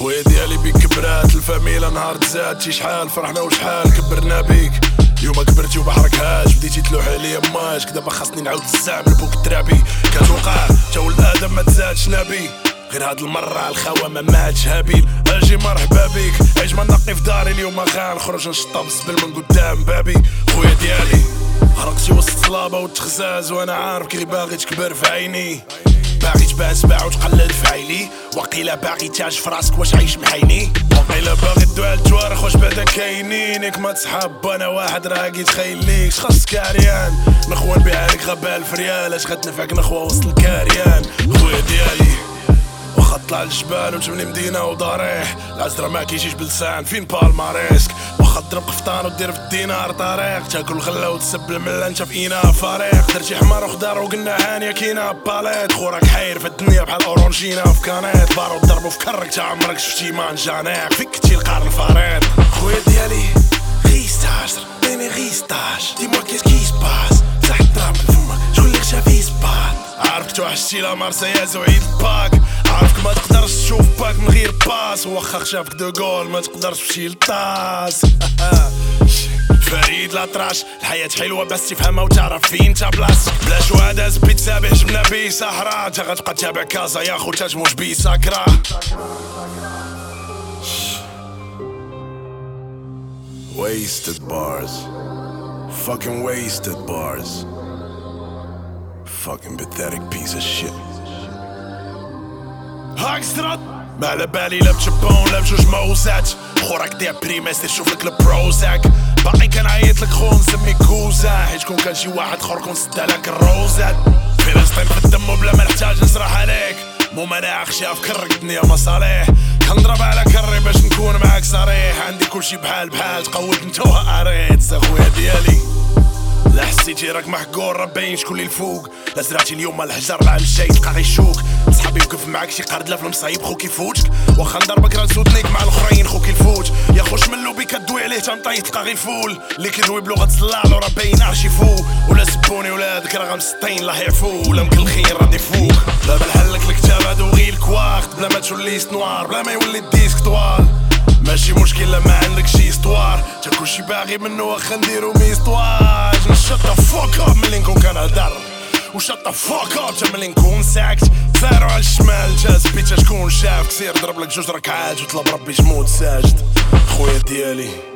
خويا ديالي بيك كبرات الفاميلا نهار تزاد شي شحال؟ فرحنا وشحال؟ كبرنا بيك. اليوم كبرتي وبحركهاش بديتي تلوح عليا ماشك دابا خاصني نعاود الزعم لبوك الترابي. كتوقع تا ولد آدم ما تزادش نبي. غير هاد المرة الخوا ما ماتش هابيل أجي مرحبا بيك. عيش ما نقي في داري اليوم غنخرج نشطب الزبل من قدام بابي. خويا ديالي هرقتي وسط صلابة وتخزاز وأنا عارف كي باغي تكبر في عيني. باغي تبان سباع وتقلل في عيلي وقيلا باغي تاج في راسك واش عايش محيني وقيلا باغي تدوى التوارخ واش بعدا كاينينك ما تسحب أنا واحد راقي تخيليك خاصك عريان نخوان بيها لك غبال في ريال أش غتنفعك نخوة وسط الكاريان؟ خويا ديالي. واخا طلع الجبال وتبني مدينة وضريح العزرة ما كيجيش بلسان فين بالماريسك واخا تضرب قفطان ودير في الدينار طريق. تاكل غلة وتسب الملة انت في إينا فريق درتي حمار وخضار وقلنا هانية كينا باليت. خوراك حاير في الدنيا بحال أورونجينا في كانيت. بارو ضربو في كرك تا عمرك شفتي مانجانيق فيك تي القار الفريط خويا ديالي غيستاج ديني غيستاج ديما كيس عارفك توحشتي لا مارسياز وعيد باك. عارفك ما تقدرش تشوف باك من غير باس. واخا خشافك دو جول ما تقدرش تمشي للطاس فريد لاطراش الحياة حلوة بس تفهمها وتعرف فين تا بلاصتك بلا شهادة زبيت سابح جبنا بيه سهرة تا غتبقى تابع كازا يا خو تجموش بيه ساكرة. Wasted bars. Fucking wasted bars. Fucking pathetic piece of shit. هاكسترات ما على بالي لا بجبون لا بجوج موزات خوراك دير بريما سير شوف لك البروزاك باقي كنعيط لك خو نسمي كوزا حيت كون كان شي واحد خور كون سدا لك الروزات فلسطين في الدم وبلا ما نحتاج نسرح عليك مو مناخ شاف كرك الدنيا مصالح كنضرب على كري باش نكون معاك صريح عندي كلشي بحال بحال تقود انت وقريت خويا ديالي لا حسيتي راك محقور راه باين شكون اللي الفوق. لا زرعتي اليوم الحجر العام الجاي تلقى غيشوك صحابي وقف معاك شي قرد لا في المصايب خوك يفوتك. واخا نضربك راه نسودنيك مع الأخرين خوك الفوت يا خوش منو بي كدوي عليه تنطي تلقى غير الفول اللي كيدوي بلغة الزلال راه باين عرشي فوق. ولا سبوني ولادك راه غمسطين الله يعفو. ولا مكلخين راه يفوق لا بالحلك الكتاب هادو غير الكواخت بلا ما تولي نوار بلا ما يولي الديسك طوال. كلشي باغي منو واخا نديرو ميستواج. نشط فوك اب ملي نكون كنهدر وشط فوك اب تا ملي نكون ساكت. سارو على الشمال جا سبيت شكون شافك سير ضرب لك جوج ركعات وطلب ربي جمود ساجد. خويا ديالي.